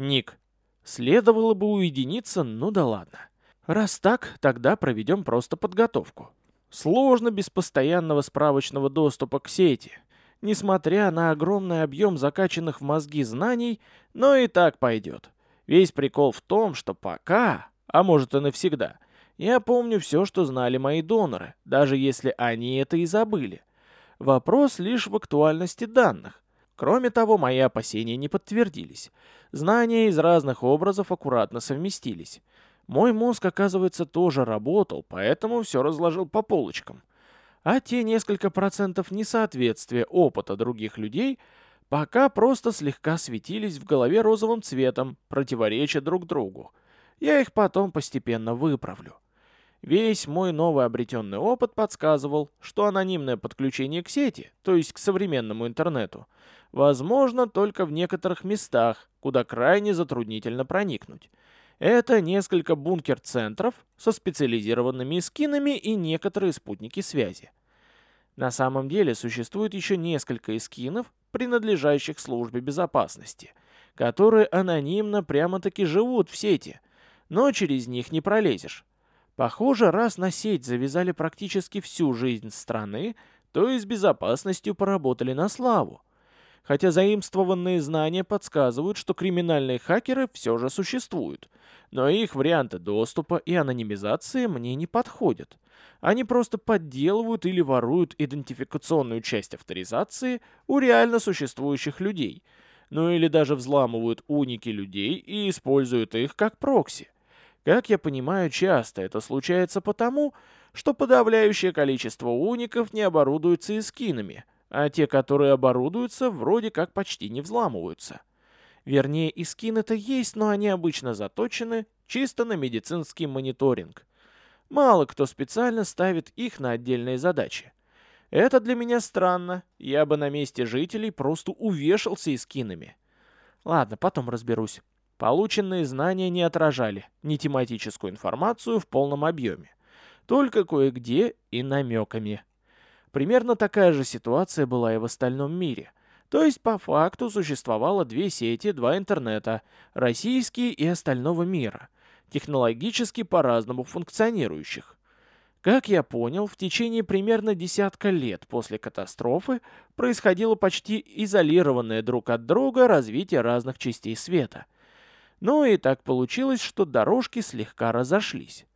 Ник. Следовало бы уединиться, ну да ладно. Раз так, тогда проведем просто подготовку. Сложно без постоянного справочного доступа к сети. Несмотря на огромный объем закачанных в мозги знаний, но и так пойдет. Весь прикол в том, что пока, а может и навсегда, я помню все, что знали мои доноры, даже если они это и забыли. Вопрос лишь в актуальности данных. Кроме того, мои опасения не подтвердились. Знания из разных образов аккуратно совместились. Мой мозг, оказывается, тоже работал, поэтому все разложил по полочкам. А те несколько процентов несоответствия опыта других людей пока просто слегка светились в голове розовым цветом, противореча друг другу. Я их потом постепенно выправлю. Весь мой новый обретенный опыт подсказывал, что анонимное подключение к сети, то есть к современному интернету, возможно только в некоторых местах, куда крайне затруднительно проникнуть. Это несколько бункер-центров со специализированными эскинами и некоторые спутники связи. На самом деле существует еще несколько эскинов, принадлежащих службе безопасности, которые анонимно прямо-таки живут в сети, но через них не пролезешь. Похоже, раз на сеть завязали практически всю жизнь страны, то и с безопасностью поработали на славу. Хотя заимствованные знания подсказывают, что криминальные хакеры все же существуют, но их варианты доступа и анонимизации мне не подходят. Они просто подделывают или воруют идентификационную часть авторизации у реально существующих людей, ну или даже взламывают уники людей и используют их как прокси. Как я понимаю, часто это случается потому, что подавляющее количество уников не оборудуются эскинами, а те, которые оборудуются, вроде как почти не взламываются. Вернее, эскины-то есть, но они обычно заточены чисто на медицинский мониторинг. Мало кто специально ставит их на отдельные задачи. Это для меня странно, я бы на месте жителей просто увешался эскинами. Ладно, потом разберусь. Полученные знания не отражали ни тематическую информацию в полном объеме, только кое-где и намеками. Примерно такая же ситуация была и в остальном мире. То есть по факту существовало две сети, два интернета, российские и остального мира, технологически по-разному функционирующих. Как я понял, в течение примерно десятка лет после катастрофы происходило почти изолированное друг от друга развитие разных частей света – ну и так получилось, что дорожки слегка разошлись.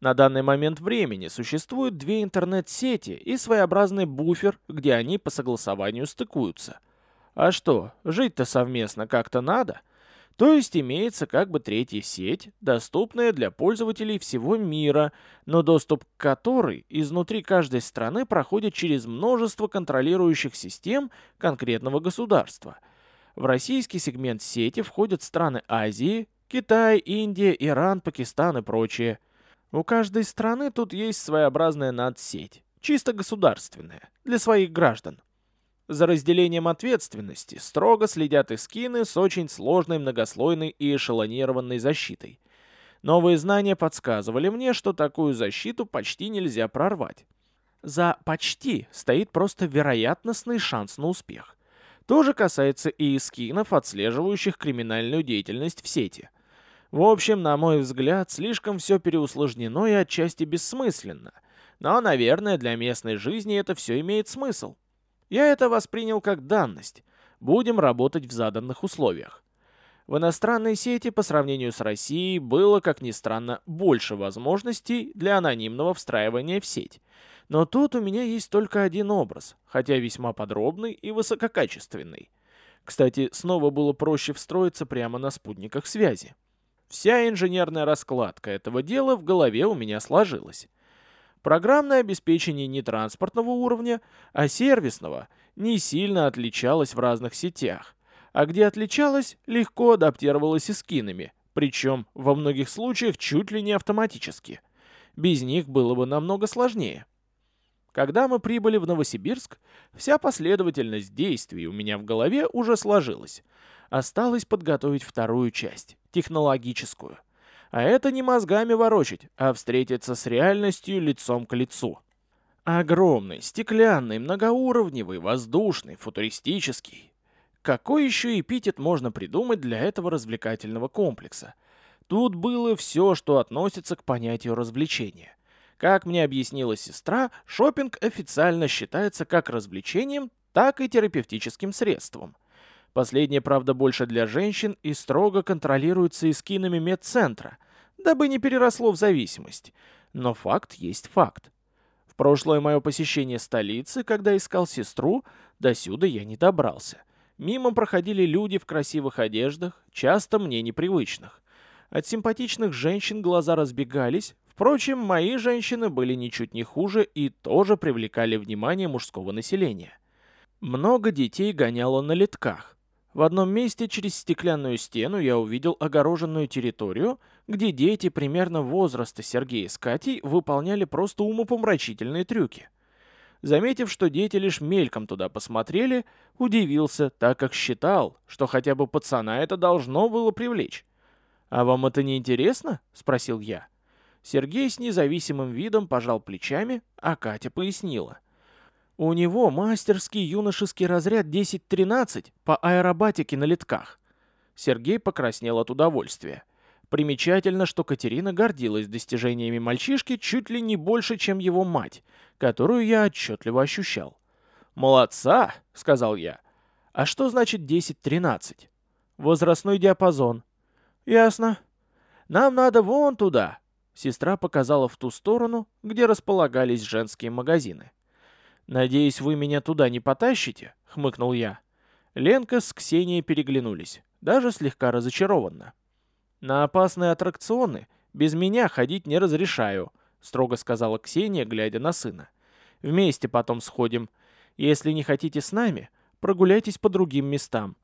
На данный момент времени существуют две интернет-сети и своеобразный буфер, где они по согласованию стыкуются. А что, жить-то совместно как-то надо? То есть имеется как бы третья сеть, доступная для пользователей всего мира, но доступ к которой изнутри каждой страны проходит через множество контролирующих систем конкретного государства – в российский сегмент сети входят страны Азии, Китай, Индия, Иран, Пакистан и прочие. У каждой страны тут есть своеобразная надсеть, чисто государственная, для своих граждан. За разделением ответственности строго следят и скины с очень сложной многослойной и эшелонированной защитой. Новые знания подсказывали мне, что такую защиту почти нельзя прорвать. За «почти» стоит просто вероятностный шанс на успех. То же касается и скинов, отслеживающих криминальную деятельность в сети. В общем, на мой взгляд, слишком все переусложнено и отчасти бессмысленно. Но, наверное, для местной жизни это все имеет смысл. Я это воспринял как данность. Будем работать в заданных условиях. В иностранной сети по сравнению с Россией было, как ни странно, больше возможностей для анонимного встраивания в сеть. Но тут у меня есть только один образ, хотя весьма подробный и высококачественный. Кстати, снова было проще встроиться прямо на спутниках связи. Вся инженерная раскладка этого дела в голове у меня сложилась. Программное обеспечение не транспортного уровня, а сервисного не сильно отличалось в разных сетях, а где отличалось, легко адаптировалось и скинами, причем во многих случаях чуть ли не автоматически. Без них было бы намного сложнее. Когда мы прибыли в Новосибирск, вся последовательность действий у меня в голове уже сложилась. Осталось подготовить вторую часть, технологическую. А это не мозгами ворочать, а встретиться с реальностью лицом к лицу. Огромный, стеклянный, многоуровневый, воздушный, футуристический. Какой еще эпитет можно придумать для этого развлекательного комплекса? Тут было все, что относится к понятию развлечения. Как мне объяснила сестра, шопинг официально считается как развлечением, так и терапевтическим средством. Последнее, правда, больше для женщин и строго контролируется эскинами медцентра, дабы не переросло в зависимость. Но факт есть факт. В прошлое мое посещение столицы, когда искал сестру, до сюда я не добрался. Мимо проходили люди в красивых одеждах, часто мне непривычных. От симпатичных женщин глаза разбегались, впрочем, мои женщины были ничуть не хуже и тоже привлекали внимание мужского населения. Много детей гоняло на литках. В одном месте через стеклянную стену я увидел огороженную территорию, где дети примерно возраста Сергея с Катей выполняли просто умопомрачительные трюки. Заметив, что дети лишь мельком туда посмотрели, удивился, так как считал, что хотя бы пацана это должно было привлечь. «А вам это не интересно?» — спросил я. Сергей с независимым видом пожал плечами, а Катя пояснила. У него мастерский юношеский разряд 10-13 по аэробатике на литках. Сергей покраснел от удовольствия. Примечательно, что Катерина гордилась достижениями мальчишки чуть ли не больше, чем его мать, которую я отчетливо ощущал. «Молодца!» — сказал я. «А что значит 10-13?» «Возрастной диапазон». «Ясно. Нам надо вон туда». Сестра показала в ту сторону, где располагались женские магазины. «Надеюсь, вы меня туда не потащите?» — хмыкнул я. Ленка с Ксенией переглянулись, даже слегка разочарованно. «На опасные аттракционы без меня ходить не разрешаю», — строго сказала Ксения, глядя на сына. «Вместе потом сходим. Если не хотите с нами, прогуляйтесь по другим местам.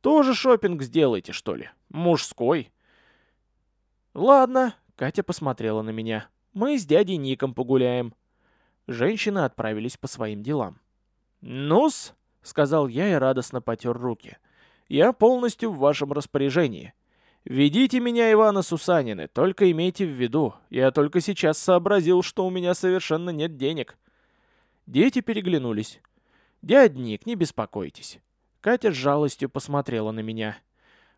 Тоже шопинг сделайте, что ли? Мужской». «Ладно», — Катя посмотрела на меня. «Мы с дядей Ником погуляем». Женщины отправились по своим делам. «Ну-с», — сказал я и радостно потер руки, — «я полностью в вашем распоряжении. Ведите меня, Ивана Сусанины, только имейте в виду, я только сейчас сообразил, что у меня совершенно нет денег». Дети переглянулись. «Дядник, не беспокойтесь». Катя с жалостью посмотрела на меня.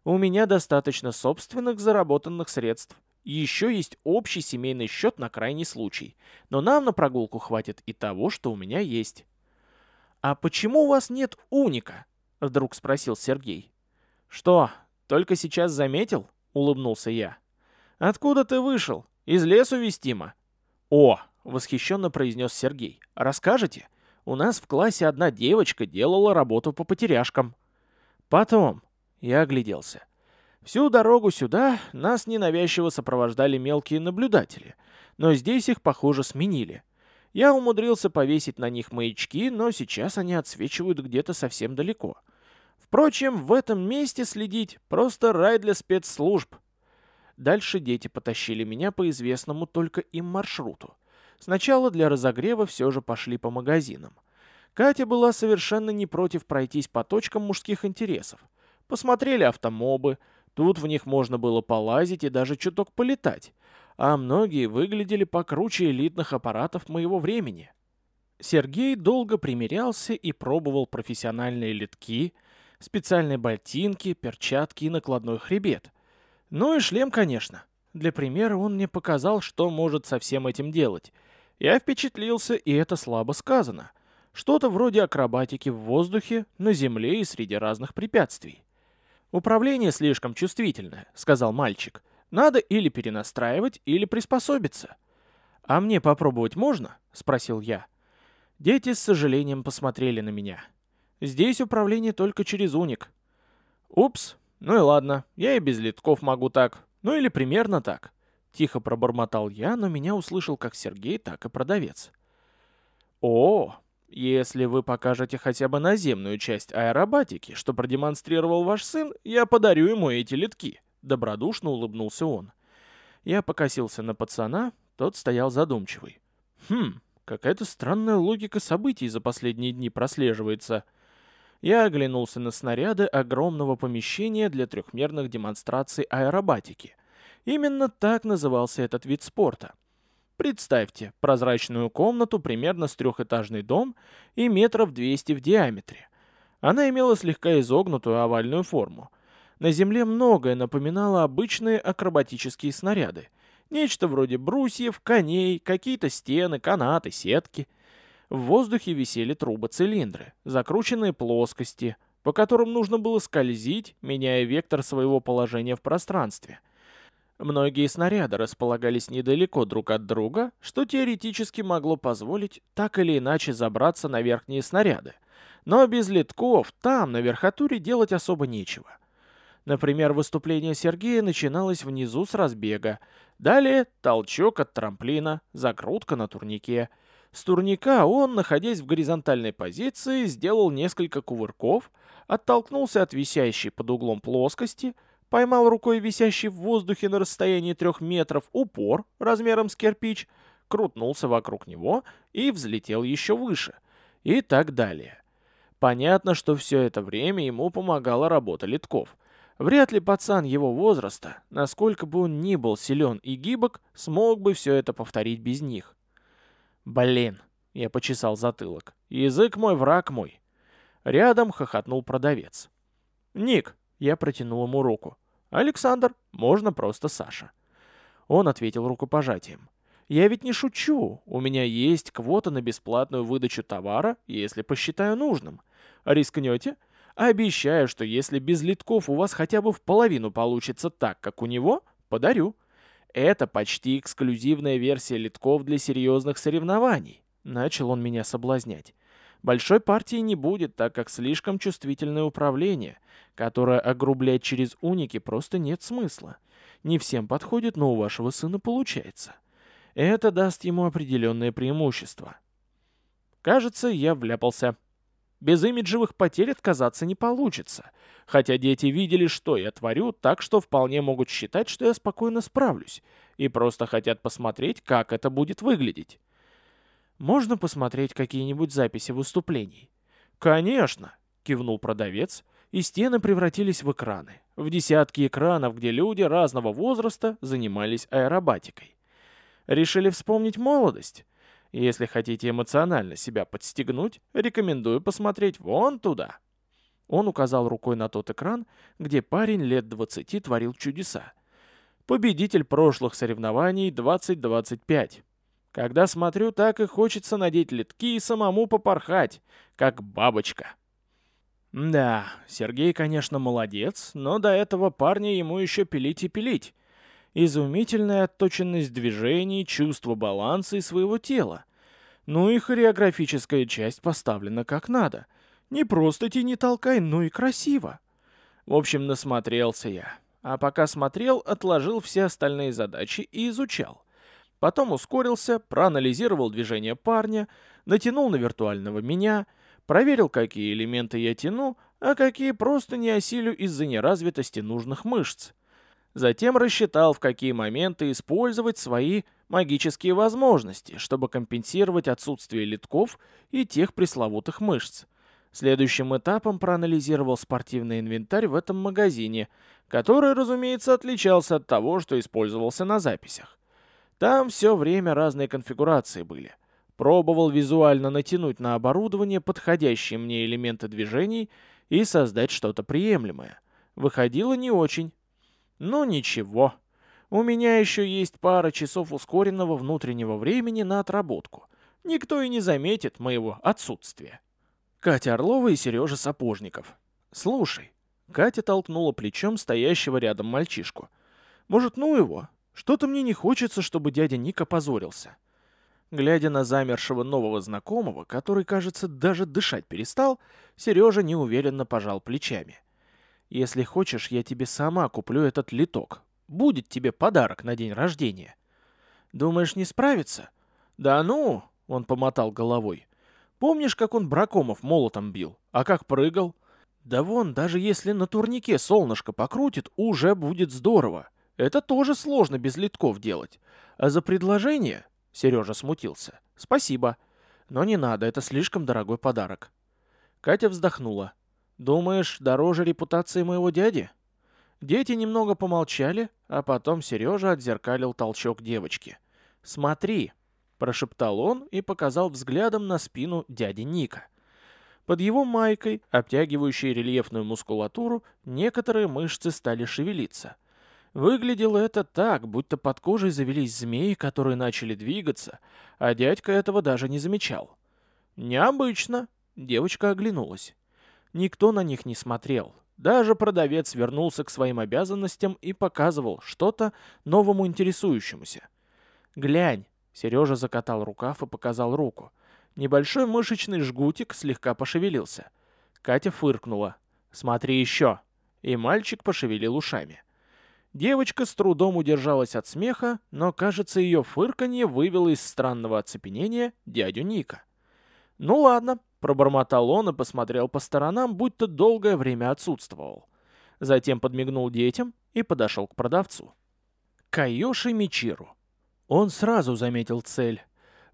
«У меня достаточно собственных заработанных средств. Еще есть общий семейный счет на крайний случай. Но нам на прогулку хватит и того, что у меня есть. «А почему у вас нет уника?» — вдруг спросил Сергей. «Что, только сейчас заметил?» — улыбнулся я. «Откуда ты вышел? Из лесу вестимо?» «О!» — восхищенно произнес Сергей. «Расскажете? У нас в классе одна девочка делала работу по потеряшкам». «Потом...» — я огляделся. Всю дорогу сюда нас ненавязчиво сопровождали мелкие наблюдатели, но здесь их, похоже, сменили. Я умудрился повесить на них маячки, но сейчас они отсвечивают где-то совсем далеко. Впрочем, в этом месте следить просто рай для спецслужб. Дальше дети потащили меня по известному только им маршруту. Сначала для разогрева все же пошли по магазинам. Катя была совершенно не против пройтись по точкам мужских интересов. Посмотрели автомобы, Тут в них можно было полазить и даже чуток полетать, а многие выглядели покруче элитных аппаратов моего времени. Сергей долго примерялся и пробовал профессиональные литки, специальные ботинки, перчатки и накладной хребет. Ну и шлем, конечно. Для примера он мне показал, что может со всем этим делать. Я впечатлился, и это слабо сказано. Что-то вроде акробатики в воздухе, на земле и среди разных препятствий. «Управление слишком чувствительное», — сказал мальчик. «Надо или перенастраивать, или приспособиться». «А мне попробовать можно?» — спросил я. Дети с сожалением посмотрели на меня. «Здесь управление только через уник». «Упс, ну и ладно, я и без литков могу так. Ну или примерно так». Тихо пробормотал я, но меня услышал как Сергей, так и продавец. «О, если вы покажете хотя бы наземную часть аэробатики, что продемонстрировал ваш сын, я подарю ему эти литки», — добродушно улыбнулся он. Я покосился на пацана, тот стоял задумчивый. «Хм, какая-то странная логика событий за последние дни прослеживается». Я оглянулся на снаряды огромного помещения для трехмерных демонстраций аэробатики. Именно так назывался этот вид спорта — Представьте прозрачную комнату примерно с трехэтажный дом и метров 200 в диаметре. Она имела слегка изогнутую овальную форму. На земле многое напоминало обычные акробатические снаряды. Нечто вроде брусьев, коней, какие-то стены, канаты, сетки. В воздухе висели трубы-цилиндры, закрученные плоскости, по которым нужно было скользить, меняя вектор своего положения в пространстве. Многие снаряды располагались недалеко друг от друга, что теоретически могло позволить так или иначе забраться на верхние снаряды. Но без литков там, на верхотуре, делать особо нечего. Например, выступление Сергея начиналось внизу с разбега. Далее толчок от трамплина, закрутка на турнике. С турника он, находясь в горизонтальной позиции, сделал несколько кувырков, оттолкнулся от висящей под углом плоскости, поймал рукой висящий в воздухе на расстоянии трех метров упор размером с кирпич, крутнулся вокруг него и взлетел еще выше. И так далее. Понятно, что все это время ему помогала работа литков. Вряд ли пацан его возраста, насколько бы он ни был силен и гибок, смог бы все это повторить без них. «Блин!» — я почесал затылок. «Язык мой, враг мой!» Рядом хохотнул продавец. «Ник!» — я протянул ему руку. «Александр, можно просто Саша». Он ответил рукопожатием. «Я ведь не шучу. У меня есть квота на бесплатную выдачу товара, если посчитаю нужным. Рискнете? Обещаю, что если без литков у вас хотя бы в половину получится так, как у него, подарю. Это почти эксклюзивная версия литков для серьезных соревнований. Начал он меня соблазнять. Большой партии не будет, так как слишком чувствительное управление, которое огрублять через уники просто нет смысла. Не всем подходит, но у вашего сына получается. Это даст ему определенное преимущество. Кажется, я вляпался. Без имиджевых потерь отказаться не получится. Хотя дети видели, что я творю, так что вполне могут считать, что я спокойно справлюсь, и просто хотят посмотреть, как это будет выглядеть. Можно посмотреть какие-нибудь записи выступлений? Конечно, кивнул продавец, и стены превратились в экраны. В десятки экранов, где люди разного возраста занимались аэробатикой. Решили вспомнить молодость? Если хотите эмоционально себя подстегнуть, рекомендую посмотреть вон туда. Он указал рукой на тот экран, где парень лет 20 творил чудеса. Победитель прошлых соревнований 2025. Когда смотрю, так и хочется надеть литки и самому попорхать, как бабочка. Да, Сергей, конечно, молодец, но до этого парня ему еще пилить и пилить изумительная отточенность движений, чувство баланса и своего тела. Ну и хореографическая часть поставлена как надо. Не просто тяни толкай, но и красиво. В общем, насмотрелся я. А пока смотрел, отложил все остальные задачи и изучал. Потом ускорился, проанализировал движение парня, натянул на виртуального меня, проверил, какие элементы я тяну, а какие просто не осилю из-за неразвитости нужных мышц. Затем рассчитал, в какие моменты использовать свои магические возможности, чтобы компенсировать отсутствие литков и тех пресловутых мышц. Следующим этапом проанализировал спортивный инвентарь в этом магазине, который, разумеется, отличался от того, что использовался на записях. Там все время разные конфигурации были. Пробовал визуально натянуть на оборудование подходящие мне элементы движений и создать что-то приемлемое. Выходило не очень, ну ничего. У меня еще есть пара часов ускоренного внутреннего времени на отработку. Никто и не заметит моего отсутствия. Катя Орлова и Сережа Сапожников. Слушай. Катя толкнула плечом стоящего рядом мальчишку. Может, ну его? Что-то мне не хочется, чтобы дядя Ник опозорился. Глядя на замершего нового знакомого, который, кажется, даже дышать перестал, Сережа неуверенно пожал плечами. Если хочешь, я тебе сама куплю этот литок. Будет тебе подарок на день рождения. Думаешь, не справится? Да ну, он помотал головой. Помнишь, как он Бракомов молотом бил? А как прыгал? Да вон, даже если на турнике солнышко покрутит, уже будет здорово. Это тоже сложно без литков делать. А за предложение... Сережа смутился. Спасибо. Но не надо, это слишком дорогой подарок. Катя вздохнула. Думаешь, дороже репутации моего дяди? Дети немного помолчали, а потом Сережа отзеркалил толчок девочки. «Смотри!» – прошептал он и показал взглядом на спину дяди Ника. Под его майкой, обтягивающей рельефную мускулатуру, некоторые мышцы стали шевелиться. Выглядело это так, будто под кожей завелись змеи, которые начали двигаться, а дядька этого даже не замечал. «Необычно», — девочка оглянулась. Никто на них не смотрел. Даже продавец вернулся к своим обязанностям и показывал что-то новому интересующемуся. «Глянь!» — Сережа закатал рукав и показал руку. Небольшой мышечный жгутик слегка пошевелился. Катя фыркнула. «Смотри еще!» И мальчик пошевелил ушами. Девочка с трудом удержалась от смеха, но, кажется, ее фырканье вывело из странного оцепенения дядю Ника. «Ну ладно», — пробормотал он и посмотрел по сторонам, будто долгое время отсутствовал. Затем подмигнул детям и подошел к продавцу. Кайоши Мичиру. Он сразу заметил цель.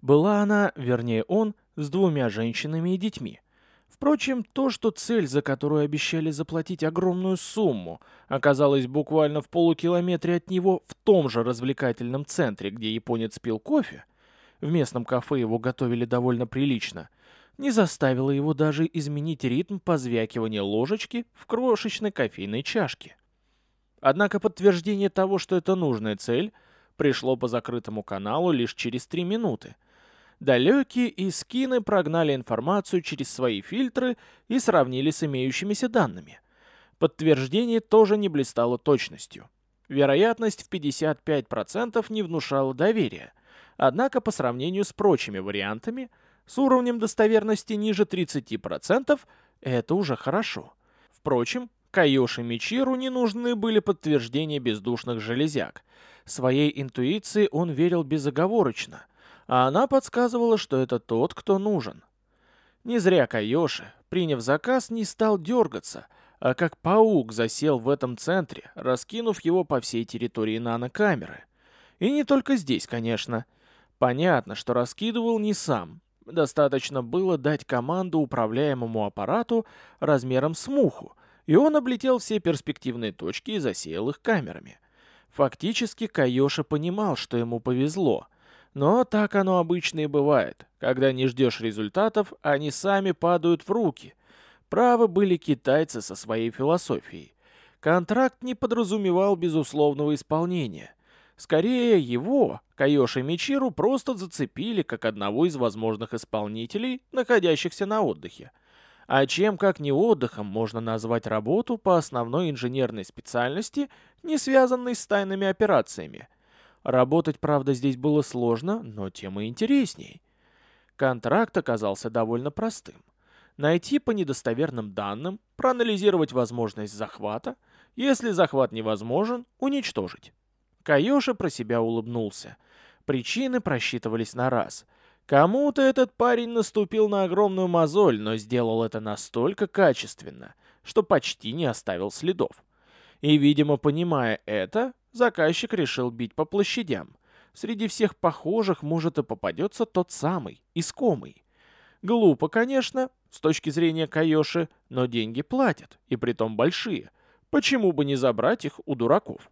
Была она, вернее он, с двумя женщинами и детьми. Впрочем, то, что цель, за которую обещали заплатить огромную сумму, оказалась буквально в полукилометре от него в том же развлекательном центре, где японец пил кофе, в местном кафе его готовили довольно прилично, не заставило его даже изменить ритм позвякивания ложечки в крошечной кофейной чашке. Однако подтверждение того, что это нужная цель, пришло по закрытому каналу лишь через три минуты, Далекие и скины прогнали информацию через свои фильтры и сравнили с имеющимися данными. Подтверждение тоже не блистало точностью. Вероятность в 55% не внушала доверия. Однако по сравнению с прочими вариантами, с уровнем достоверности ниже 30%, это уже хорошо. Впрочем, Кайоши Мичиру не нужны были подтверждения бездушных железяк. Своей интуиции он верил безоговорочно – а она подсказывала, что это тот, кто нужен. Не зря Кайоши, приняв заказ, не стал дергаться, а как паук засел в этом центре, раскинув его по всей территории нанокамеры. И не только здесь, конечно. Понятно, что раскидывал не сам. Достаточно было дать команду управляемому аппарату размером с муху, и он облетел все перспективные точки и засеял их камерами. Фактически Кайоша понимал, что ему повезло — но так оно обычно и бывает. Когда не ждешь результатов, они сами падают в руки. Правы были китайцы со своей философией. Контракт не подразумевал безусловного исполнения. Скорее, его, Кайоши Мичиру, просто зацепили как одного из возможных исполнителей, находящихся на отдыхе. А чем как не отдыхом можно назвать работу по основной инженерной специальности, не связанной с тайными операциями – Работать, правда, здесь было сложно, но тем и интересней. Контракт оказался довольно простым. Найти по недостоверным данным, проанализировать возможность захвата, если захват невозможен, уничтожить. Кайоши про себя улыбнулся. Причины просчитывались на раз. Кому-то этот парень наступил на огромную мозоль, но сделал это настолько качественно, что почти не оставил следов. И, видимо, понимая это, заказчик решил бить по площадям. Среди всех похожих может и попадется тот самый, искомый. Глупо, конечно, с точки зрения Кайоши, но деньги платят, и притом большие. Почему бы не забрать их у дураков?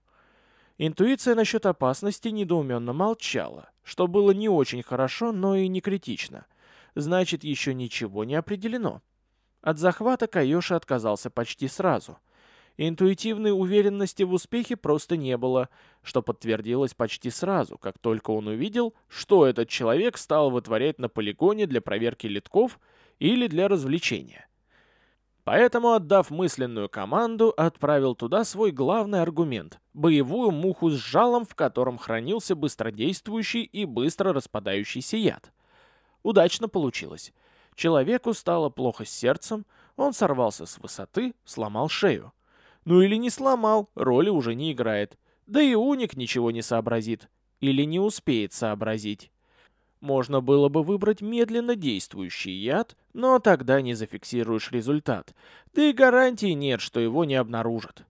Интуиция насчет опасности недоуменно молчала, что было не очень хорошо, но и не критично. Значит, еще ничего не определено. От захвата Кайоши отказался почти сразу – Интуитивной уверенности в успехе просто не было, что подтвердилось почти сразу, как только он увидел, что этот человек стал вытворять на полигоне для проверки литков или для развлечения. Поэтому, отдав мысленную команду, отправил туда свой главный аргумент – боевую муху с жалом, в котором хранился быстродействующий и быстро распадающийся яд. Удачно получилось. Человеку стало плохо с сердцем, он сорвался с высоты, сломал шею. Ну или не сломал, роли уже не играет. Да и уник ничего не сообразит. Или не успеет сообразить. Можно было бы выбрать медленно действующий яд, но тогда не зафиксируешь результат. Да и гарантии нет, что его не обнаружат.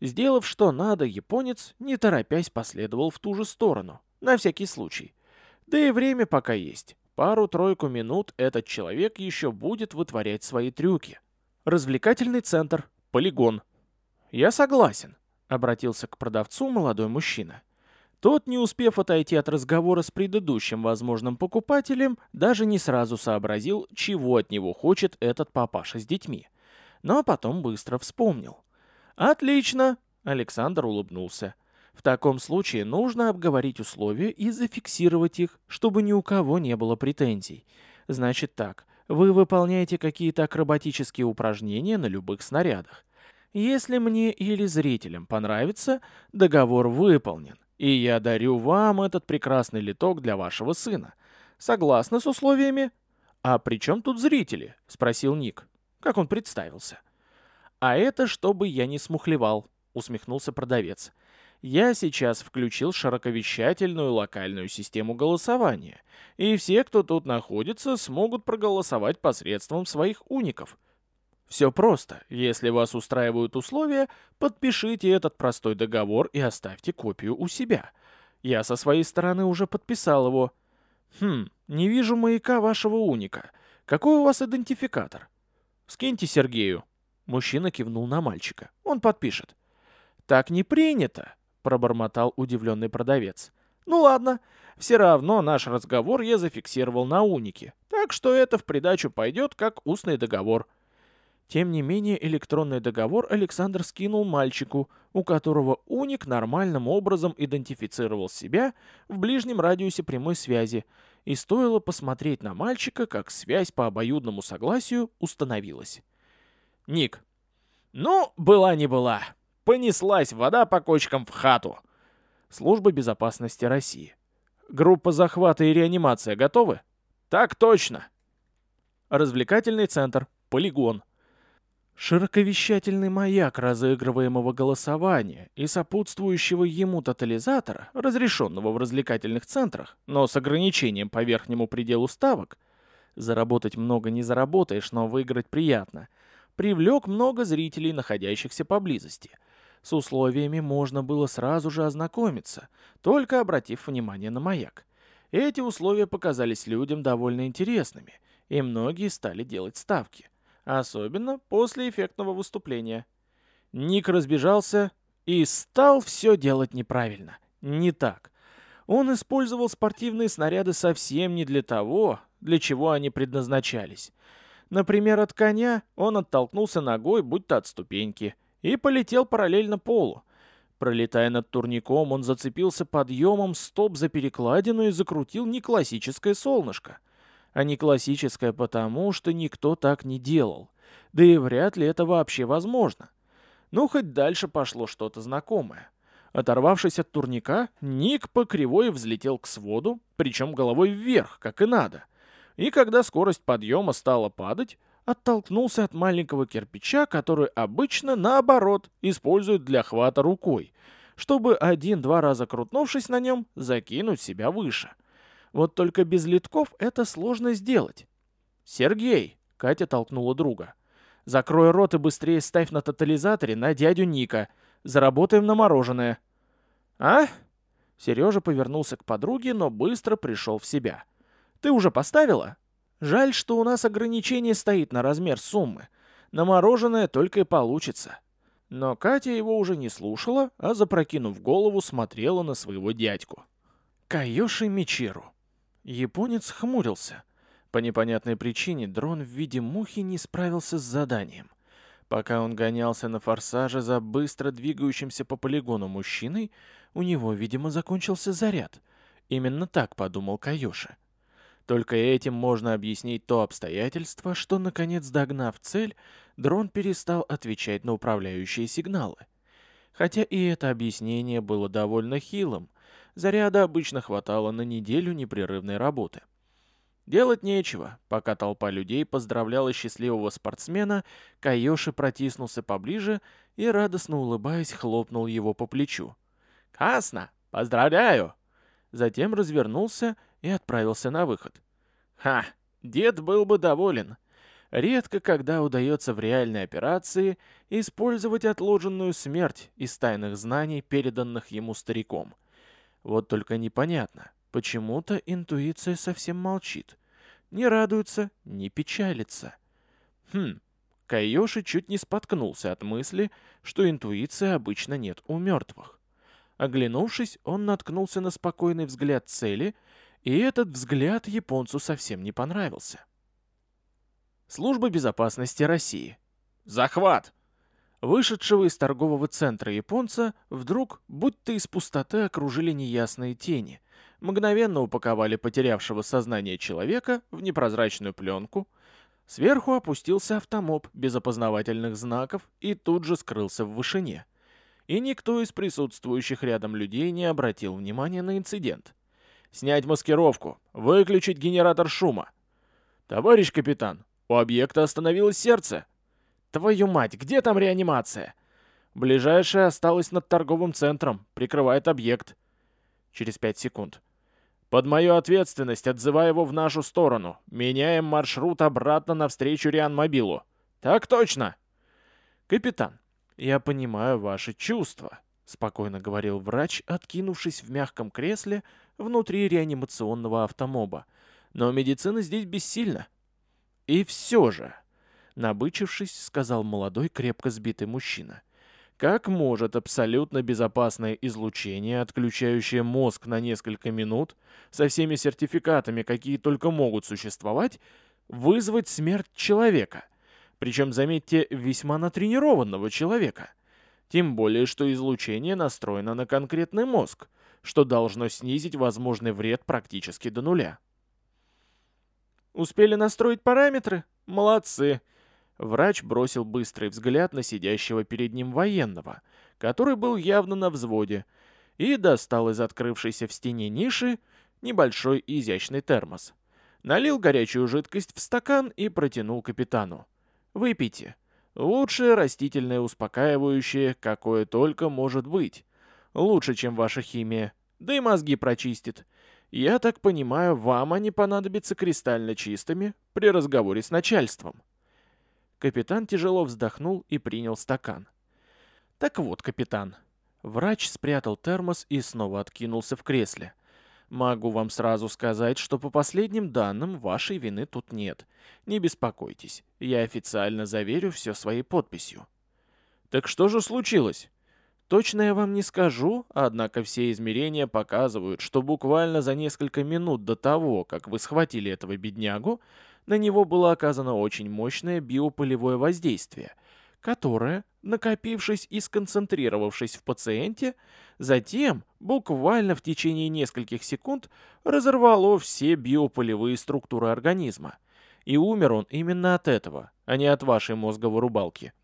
Сделав что надо, японец, не торопясь, последовал в ту же сторону. На всякий случай. Да и время пока есть. Пару-тройку минут этот человек еще будет вытворять свои трюки. Развлекательный центр. Полигон. «Я согласен», — обратился к продавцу молодой мужчина. Тот, не успев отойти от разговора с предыдущим возможным покупателем, даже не сразу сообразил, чего от него хочет этот папаша с детьми. Но потом быстро вспомнил. «Отлично!» — Александр улыбнулся. «В таком случае нужно обговорить условия и зафиксировать их, чтобы ни у кого не было претензий. Значит так, вы выполняете какие-то акробатические упражнения на любых снарядах. Если мне или зрителям понравится, договор выполнен. И я дарю вам этот прекрасный литок для вашего сына. Согласны с условиями? А при чем тут зрители? Спросил Ник. Как он представился? А это чтобы я не смухлевал, усмехнулся продавец. Я сейчас включил широковещательную локальную систему голосования, и все, кто тут находится, смогут проголосовать посредством своих уников. Все просто. Если вас устраивают условия, подпишите этот простой договор и оставьте копию у себя. Я со своей стороны уже подписал его. Хм, не вижу маяка вашего уника. Какой у вас идентификатор? Скиньте Сергею. Мужчина кивнул на мальчика. Он подпишет. Так не принято, пробормотал удивленный продавец. Ну ладно, все равно наш разговор я зафиксировал на унике, так что это в придачу пойдет как устный договор. Тем не менее, электронный договор Александр скинул мальчику, у которого уник нормальным образом идентифицировал себя в ближнем радиусе прямой связи, и стоило посмотреть на мальчика, как связь по обоюдному согласию установилась. Ник. Ну, была не была. Понеслась вода по кочкам в хату. Служба безопасности России. Группа захвата и реанимация готовы? Так точно. Развлекательный центр. Полигон. Широковещательный маяк разыгрываемого голосования и сопутствующего ему тотализатора, разрешенного в развлекательных центрах, но с ограничением по верхнему пределу ставок, заработать много не заработаешь, но выиграть приятно, привлек много зрителей, находящихся поблизости. С условиями можно было сразу же ознакомиться, только обратив внимание на маяк. Эти условия показались людям довольно интересными, и многие стали делать ставки – Особенно после эффектного выступления. Ник разбежался и стал все делать неправильно. Не так. Он использовал спортивные снаряды совсем не для того, для чего они предназначались. Например, от коня он оттолкнулся ногой, будто от ступеньки, и полетел параллельно полу. Пролетая над турником, он зацепился подъемом стоп за перекладину и закрутил неклассическое солнышко а не классическое потому, что никто так не делал. Да и вряд ли это вообще возможно. Ну, хоть дальше пошло что-то знакомое. Оторвавшись от турника, Ник по кривой взлетел к своду, причем головой вверх, как и надо. И когда скорость подъема стала падать, оттолкнулся от маленького кирпича, который обычно, наоборот, используют для хвата рукой, чтобы один-два раза крутнувшись на нем, закинуть себя выше. Вот только без литков это сложно сделать. «Сергей!» — Катя толкнула друга. «Закрой рот и быстрее ставь на тотализаторе на дядю Ника. Заработаем на мороженое». «А?» Сережа повернулся к подруге, но быстро пришел в себя. «Ты уже поставила?» «Жаль, что у нас ограничение стоит на размер суммы. На мороженое только и получится». Но Катя его уже не слушала, а, запрокинув голову, смотрела на своего дядьку. Кайоши Мичиру. Японец хмурился. По непонятной причине дрон в виде мухи не справился с заданием. Пока он гонялся на форсаже за быстро двигающимся по полигону мужчиной, у него, видимо, закончился заряд. Именно так подумал Кайоши. Только этим можно объяснить то обстоятельство, что, наконец догнав цель, дрон перестал отвечать на управляющие сигналы. Хотя и это объяснение было довольно хилым, Заряда обычно хватало на неделю непрерывной работы. Делать нечего. Пока толпа людей поздравляла счастливого спортсмена, Кайоши протиснулся поближе и, радостно улыбаясь, хлопнул его по плечу. «Касно! Поздравляю!» Затем развернулся и отправился на выход. «Ха! Дед был бы доволен!» Редко когда удается в реальной операции использовать отложенную смерть из тайных знаний, переданных ему стариком – вот только непонятно, почему-то интуиция совсем молчит. Не радуется, не печалится. Хм, Кайоши чуть не споткнулся от мысли, что интуиции обычно нет у мертвых. Оглянувшись, он наткнулся на спокойный взгляд цели, и этот взгляд японцу совсем не понравился. Служба безопасности России. Захват! Вышедшего из торгового центра японца вдруг, будто из пустоты, окружили неясные тени. Мгновенно упаковали потерявшего сознание человека в непрозрачную пленку. Сверху опустился автомоб без опознавательных знаков и тут же скрылся в вышине. И никто из присутствующих рядом людей не обратил внимания на инцидент. «Снять маскировку! Выключить генератор шума!» «Товарищ капитан, у объекта остановилось сердце!» Твою мать, где там реанимация? Ближайшая осталась над торговым центром, прикрывает объект. Через пять секунд. Под мою ответственность отзывай его в нашу сторону. Меняем маршрут обратно навстречу Рианмобилу. Так точно. Капитан, я понимаю ваши чувства, спокойно говорил врач, откинувшись в мягком кресле внутри реанимационного автомоба. Но медицина здесь бессильна. И все же... Набычившись, сказал молодой, крепко сбитый мужчина. Как может абсолютно безопасное излучение, отключающее мозг на несколько минут, со всеми сертификатами, какие только могут существовать, вызвать смерть человека? Причем, заметьте, весьма натренированного человека. Тем более, что излучение настроено на конкретный мозг, что должно снизить возможный вред практически до нуля. Успели настроить параметры? Молодцы. Врач бросил быстрый взгляд на сидящего перед ним военного, который был явно на взводе, и достал из открывшейся в стене ниши небольшой изящный термос. Налил горячую жидкость в стакан и протянул капитану. «Выпейте. Лучшее растительное успокаивающее, какое только может быть. Лучше, чем ваша химия. Да и мозги прочистит. Я так понимаю, вам они понадобятся кристально чистыми при разговоре с начальством». Капитан тяжело вздохнул и принял стакан. «Так вот, капитан». Врач спрятал термос и снова откинулся в кресле. «Могу вам сразу сказать, что по последним данным вашей вины тут нет. Не беспокойтесь, я официально заверю все своей подписью». «Так что же случилось?» Точно я вам не скажу, однако все измерения показывают, что буквально за несколько минут до того, как вы схватили этого беднягу, на него было оказано очень мощное биополевое воздействие, которое, накопившись и сконцентрировавшись в пациенте, затем, буквально в течение нескольких секунд, разорвало все биополевые структуры организма. И умер он именно от этого, а не от вашей мозговой рубалки.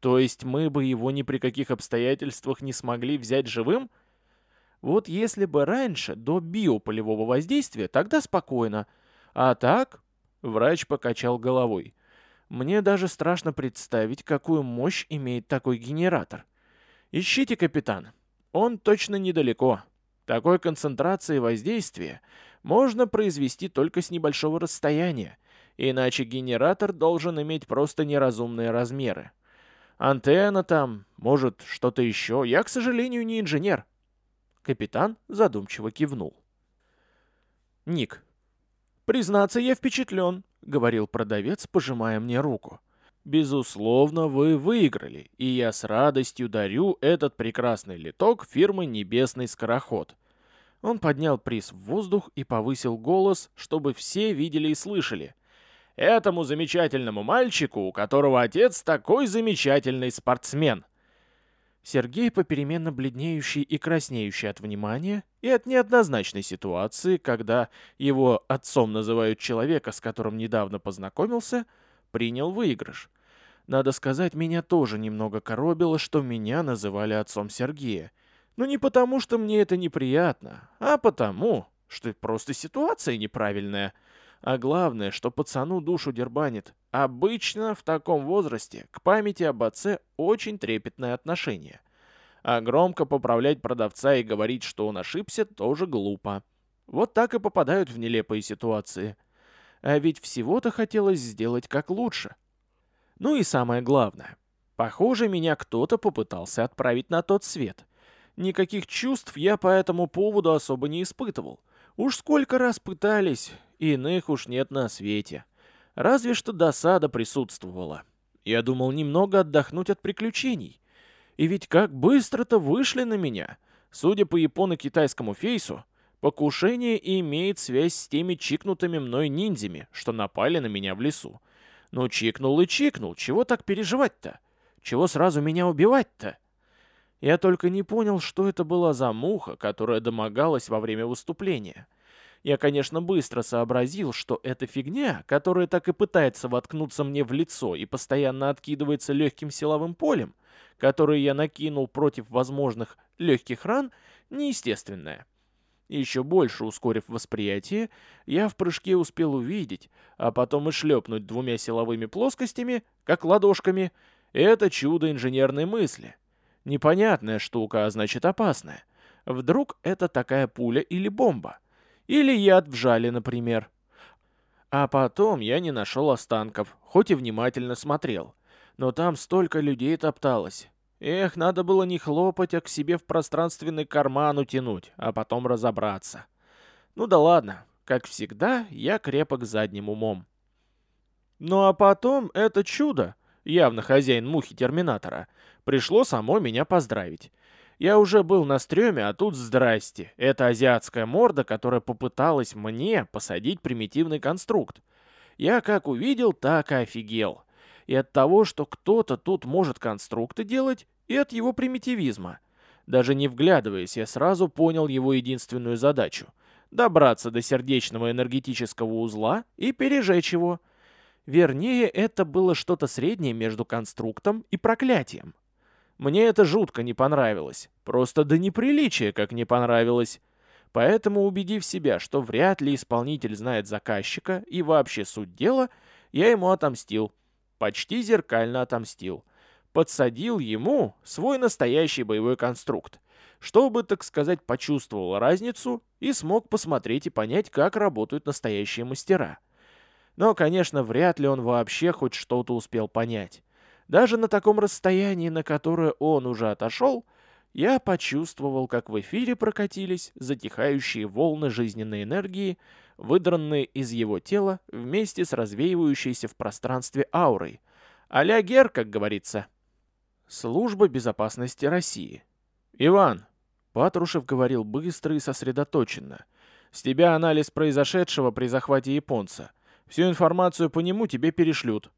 То есть мы бы его ни при каких обстоятельствах не смогли взять живым? Вот если бы раньше, до биополевого воздействия, тогда спокойно. А так, Врач покачал головой. Мне даже страшно представить, какую мощь имеет такой генератор. Ищите, капитан. Он точно недалеко. Такой концентрации воздействия можно произвести только с небольшого расстояния, иначе генератор должен иметь просто неразумные размеры. Антенна там, может, что-то еще. Я, к сожалению, не инженер. Капитан задумчиво кивнул. Ник, «Признаться, я впечатлен», — говорил продавец, пожимая мне руку. «Безусловно, вы выиграли, и я с радостью дарю этот прекрасный литок фирмы «Небесный скороход». Он поднял приз в воздух и повысил голос, чтобы все видели и слышали. «Этому замечательному мальчику, у которого отец такой замечательный спортсмен!» Сергей, попеременно бледнеющий и краснеющий от внимания и от неоднозначной ситуации, когда его отцом называют человека, с которым недавно познакомился, принял выигрыш. Надо сказать, меня тоже немного коробило, что меня называли отцом Сергея. Но не потому, что мне это неприятно, а потому, что просто ситуация неправильная. А главное, что пацану душу дербанит. Обычно в таком возрасте к памяти об отце очень трепетное отношение. А громко поправлять продавца и говорить, что он ошибся, тоже глупо. Вот так и попадают в нелепые ситуации. А ведь всего-то хотелось сделать как лучше. Ну и самое главное. Похоже, меня кто-то попытался отправить на тот свет. Никаких чувств я по этому поводу особо не испытывал. Уж сколько раз пытались, иных уж нет на свете. Разве что досада присутствовала. Я думал немного отдохнуть от приключений. И ведь как быстро-то вышли на меня. Судя по японо-китайскому фейсу, покушение имеет связь с теми чикнутыми мной ниндзями, что напали на меня в лесу. Ну, чикнул и чикнул, чего так переживать-то? Чего сразу меня убивать-то? Я только не понял, что это была за муха, которая домогалась во время выступления. Я, конечно, быстро сообразил, что эта фигня, которая так и пытается воткнуться мне в лицо и постоянно откидывается легким силовым полем, которое я накинул против возможных легких ран, неестественная. Еще больше ускорив восприятие, я в прыжке успел увидеть, а потом и шлепнуть двумя силовыми плоскостями, как ладошками, это чудо инженерной мысли. Непонятная штука, а значит опасная. Вдруг это такая пуля или бомба? Или яд в жале, например. А потом я не нашел останков, хоть и внимательно смотрел. Но там столько людей топталось. Эх, надо было не хлопать, а к себе в пространственный карман утянуть, а потом разобраться. Ну да ладно, как всегда, я крепок задним умом. Ну а потом это чудо, явно хозяин мухи Терминатора, пришло само меня поздравить. Я уже был на стреме, а тут здрасте. Это азиатская морда, которая попыталась мне посадить примитивный конструкт. Я как увидел, так и офигел и от того, что кто-то тут может конструкты делать, и от его примитивизма. Даже не вглядываясь, я сразу понял его единственную задачу — добраться до сердечного энергетического узла и пережечь его. Вернее, это было что-то среднее между конструктом и проклятием. Мне это жутко не понравилось. Просто до неприличия как не понравилось. Поэтому, убедив себя, что вряд ли исполнитель знает заказчика и вообще суть дела, я ему отомстил — почти зеркально отомстил. Подсадил ему свой настоящий боевой конструкт, чтобы, так сказать, почувствовал разницу и смог посмотреть и понять, как работают настоящие мастера. Но, конечно, вряд ли он вообще хоть что-то успел понять. Даже на таком расстоянии, на которое он уже отошел, я почувствовал, как в эфире прокатились затихающие волны жизненной энергии, выдранные из его тела вместе с развеивающейся в пространстве аурой. а Гер, как говорится. Служба безопасности России. «Иван!» — Патрушев говорил быстро и сосредоточенно. «С тебя анализ произошедшего при захвате японца. Всю информацию по нему тебе перешлют».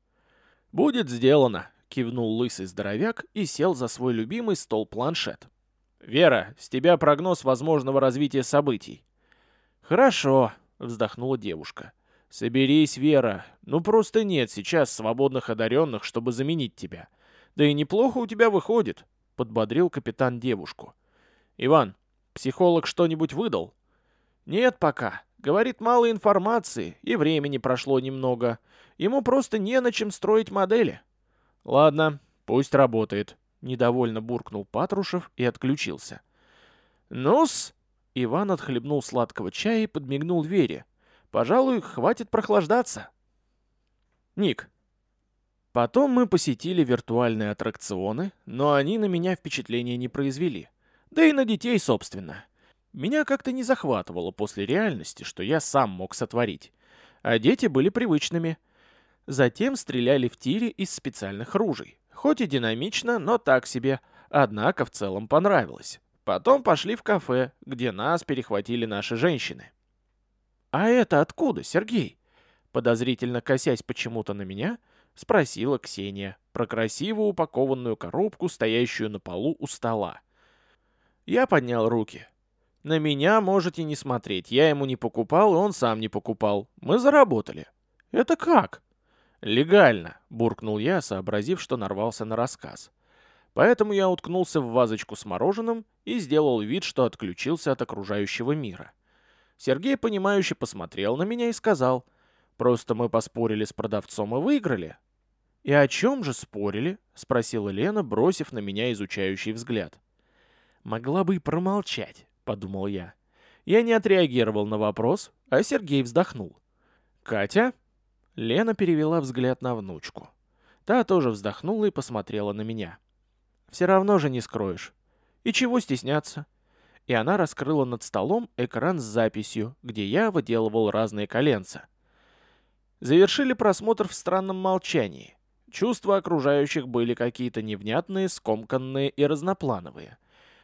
«Будет сделано», — кивнул лысый здоровяк и сел за свой любимый стол-планшет. «Вера, с тебя прогноз возможного развития событий». «Хорошо», вздохнула девушка. «Соберись, Вера. Ну просто нет сейчас свободных одаренных, чтобы заменить тебя. Да и неплохо у тебя выходит», — подбодрил капитан девушку. «Иван, психолог что-нибудь выдал?» «Нет пока. Говорит, мало информации, и времени прошло немного. Ему просто не на чем строить модели». «Ладно, пусть работает», — недовольно буркнул Патрушев и отключился. «Ну-с», Иван отхлебнул сладкого чая и подмигнул Вере. «Пожалуй, хватит прохлаждаться». Ник. Потом мы посетили виртуальные аттракционы, но они на меня впечатления не произвели. Да и на детей, собственно. Меня как-то не захватывало после реальности, что я сам мог сотворить. А дети были привычными. Затем стреляли в тире из специальных ружей. Хоть и динамично, но так себе. Однако в целом понравилось. Потом пошли в кафе, где нас перехватили наши женщины. «А это откуда, Сергей?» Подозрительно косясь почему-то на меня, спросила Ксения про красиво упакованную коробку, стоящую на полу у стола. Я поднял руки. На меня можете не смотреть. Я ему не покупал, и он сам не покупал. Мы заработали. Это как? Легально, буркнул я, сообразив, что нарвался на рассказ. Поэтому я уткнулся в вазочку с мороженым и сделал вид, что отключился от окружающего мира. Сергей, понимающе посмотрел на меня и сказал, «Просто мы поспорили с продавцом и выиграли». «И о чем же спорили?» — спросила Лена, бросив на меня изучающий взгляд. «Могла бы и промолчать», — подумал я. Я не отреагировал на вопрос, а Сергей вздохнул. «Катя?» Лена перевела взгляд на внучку. Та тоже вздохнула и посмотрела на меня. Все равно же не скроешь. И чего стесняться? И она раскрыла над столом экран с записью, где я выделывал разные коленца. Завершили просмотр в странном молчании. Чувства окружающих были какие-то невнятные, скомканные и разноплановые.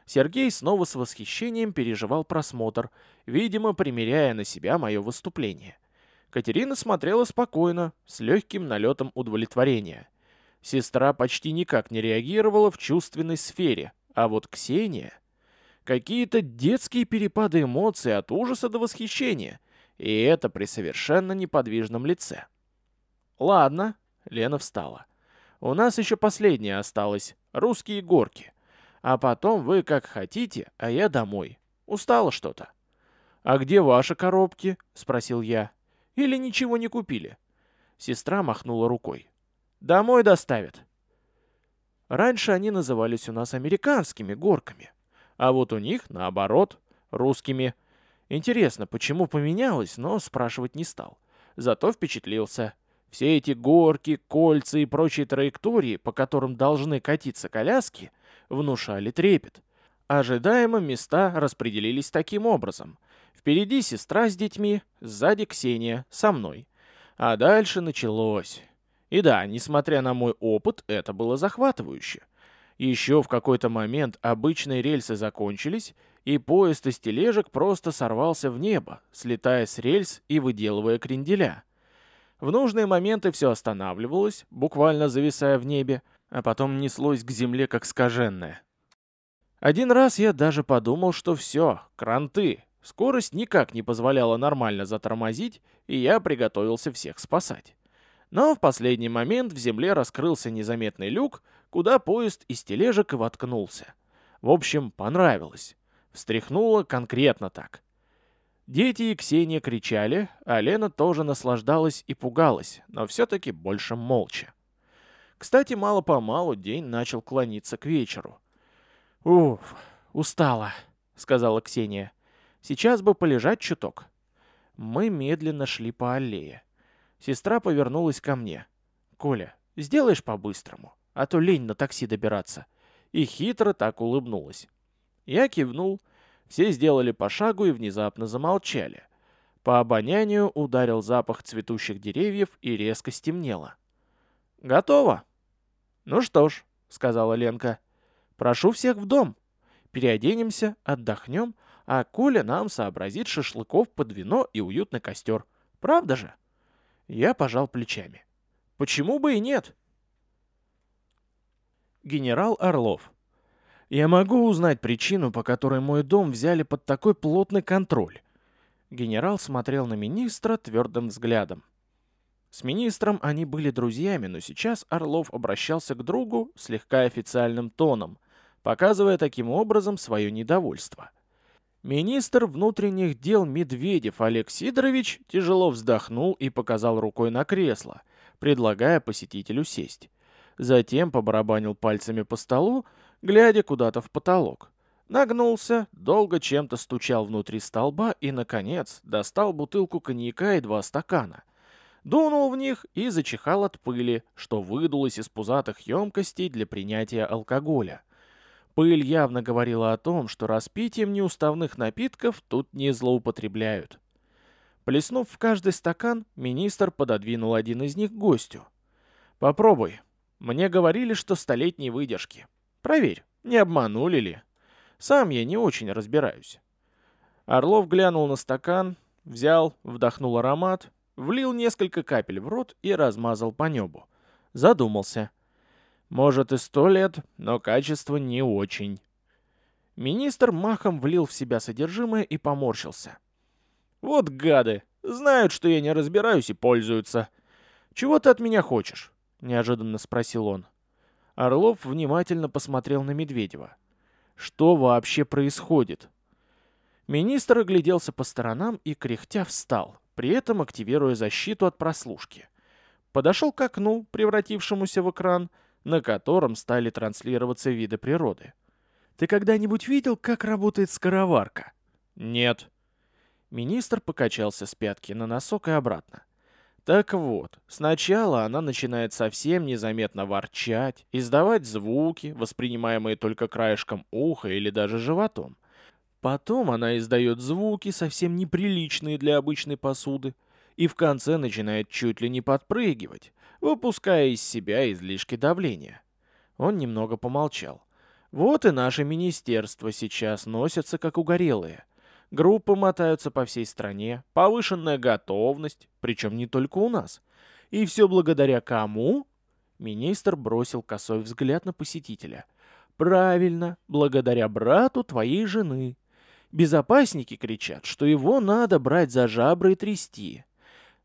Сергей снова с восхищением переживал просмотр, видимо, примеряя на себя мое выступление. Катерина смотрела спокойно, с легким налетом удовлетворения. Сестра почти никак не реагировала в чувственной сфере, а вот Ксения... Какие-то детские перепады эмоций от ужаса до восхищения, и это при совершенно неподвижном лице. «Ладно», — Лена встала. «У нас еще последнее осталось — русские горки. А потом вы как хотите, а я домой. Устала что-то». «А где ваши коробки?» — спросил я. «Или ничего не купили?» Сестра махнула рукой. «Домой доставят». Раньше они назывались у нас американскими горками, а вот у них, наоборот, русскими. Интересно, почему поменялось, но спрашивать не стал. Зато впечатлился. Все эти горки, кольца и прочие траектории, по которым должны катиться коляски, внушали трепет. Ожидаемо места распределились таким образом. Впереди сестра с детьми, сзади Ксения, со мной. А дальше началось. И да, несмотря на мой опыт, это было захватывающе. Еще в какой-то момент обычные рельсы закончились, и поезд из тележек просто сорвался в небо, слетая с рельс и выделывая кренделя. В нужные моменты все останавливалось, буквально зависая в небе, а потом неслось к земле как скаженное. Один раз я даже подумал, что все, кранты, скорость никак не позволяла нормально затормозить, и я приготовился всех спасать. Но в последний момент в земле раскрылся незаметный люк, куда поезд из тележек и воткнулся. В общем, понравилось. Встряхнуло конкретно так. Дети и Ксения кричали, а Лена тоже наслаждалась и пугалась, но все-таки больше молча. Кстати, мало-помалу день начал клониться к вечеру. «Уф, устала», — сказала Ксения. «Сейчас бы полежать чуток». Мы медленно шли по аллее. Сестра повернулась ко мне. «Коля, сделаешь по-быстрому, а то лень на такси добираться». И хитро так улыбнулась. Я кивнул. Все сделали по шагу и внезапно замолчали. По обонянию ударил запах цветущих деревьев и резко стемнело. «Готово!» «Ну что ж», — сказала Ленка, — «прошу всех в дом. Переоденемся, отдохнем, а Коля нам сообразит шашлыков под вино и уютный костер. Правда же?» Я пожал плечами. Почему бы и нет? Генерал Орлов. Я могу узнать причину, по которой мой дом взяли под такой плотный контроль. Генерал смотрел на министра твердым взглядом. С министром они были друзьями, но сейчас Орлов обращался к другу слегка официальным тоном, показывая таким образом свое недовольство. Министр внутренних дел Медведев Олег Сидорович тяжело вздохнул и показал рукой на кресло, предлагая посетителю сесть. Затем побарабанил пальцами по столу, глядя куда-то в потолок. Нагнулся, долго чем-то стучал внутри столба и, наконец, достал бутылку коньяка и два стакана. Дунул в них и зачихал от пыли, что выдулось из пузатых емкостей для принятия алкоголя. Пыль явно говорила о том, что распитием неуставных напитков тут не злоупотребляют. Плеснув в каждый стакан, министр пододвинул один из них гостю. «Попробуй. Мне говорили, что столетней выдержки. Проверь, не обманули ли. Сам я не очень разбираюсь». Орлов глянул на стакан, взял, вдохнул аромат, влил несколько капель в рот и размазал по небу. Задумался. Может и сто лет, но качество не очень. Министр махом влил в себя содержимое и поморщился. «Вот гады! Знают, что я не разбираюсь и пользуются. Чего ты от меня хочешь?» — неожиданно спросил он. Орлов внимательно посмотрел на Медведева. «Что вообще происходит?» Министр огляделся по сторонам и, кряхтя, встал, при этом активируя защиту от прослушки. Подошел к окну, превратившемуся в экран, — на котором стали транслироваться виды природы. Ты когда-нибудь видел, как работает скороварка? Нет. Министр покачался с пятки на носок и обратно. Так вот, сначала она начинает совсем незаметно ворчать, издавать звуки, воспринимаемые только краешком уха или даже животом. Потом она издает звуки, совсем неприличные для обычной посуды, и в конце начинает чуть ли не подпрыгивать, выпуская из себя излишки давления. Он немного помолчал. Вот и наше министерство сейчас носятся как угорелые. Группы мотаются по всей стране, повышенная готовность, причем не только у нас. И все благодаря кому? Министр бросил косой взгляд на посетителя. Правильно, благодаря брату твоей жены. Безопасники кричат, что его надо брать за жабры и трясти.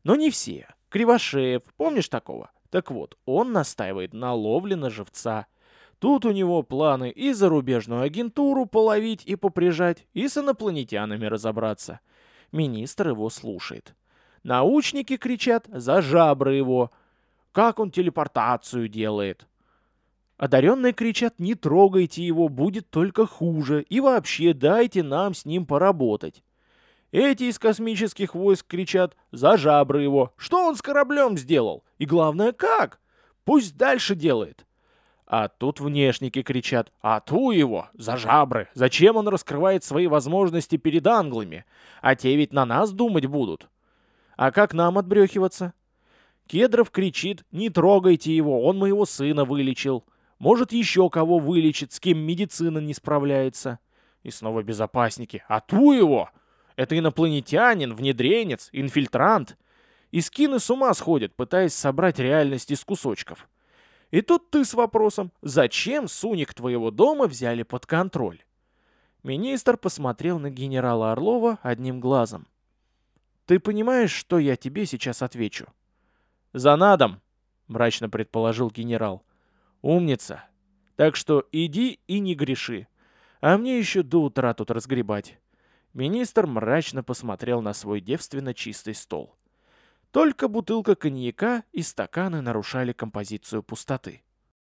Но не все. Кривошеев, помнишь такого? Так вот, он настаивает на ловле на живца. Тут у него планы и зарубежную агентуру половить и поприжать, и с инопланетянами разобраться. Министр его слушает. Научники кричат за жабры его. Как он телепортацию делает? Одаренные кричат «не трогайте его, будет только хуже, и вообще дайте нам с ним поработать». Эти из космических войск кричат «за жабры его». Что он с кораблем сделал? И главное, как? Пусть дальше делает. А тут внешники кричат «А ту его! За жабры! Зачем он раскрывает свои возможности перед англами? А те ведь на нас думать будут!» А как нам отбрехиваться? Кедров кричит «Не трогайте его, он моего сына вылечил!» Может, еще кого вылечит, с кем медицина не справляется. И снова безопасники. А ту его! Это инопланетянин, внедренец, инфильтрант. И скины с ума сходят, пытаясь собрать реальность из кусочков. И тут ты с вопросом, зачем суник твоего дома взяли под контроль? Министр посмотрел на генерала Орлова одним глазом. Ты понимаешь, что я тебе сейчас отвечу? За надом, мрачно предположил генерал. Умница. Так что иди и не греши. А мне еще до утра тут разгребать. Министр мрачно посмотрел на свой девственно чистый стол. Только бутылка коньяка и стаканы нарушали композицию пустоты.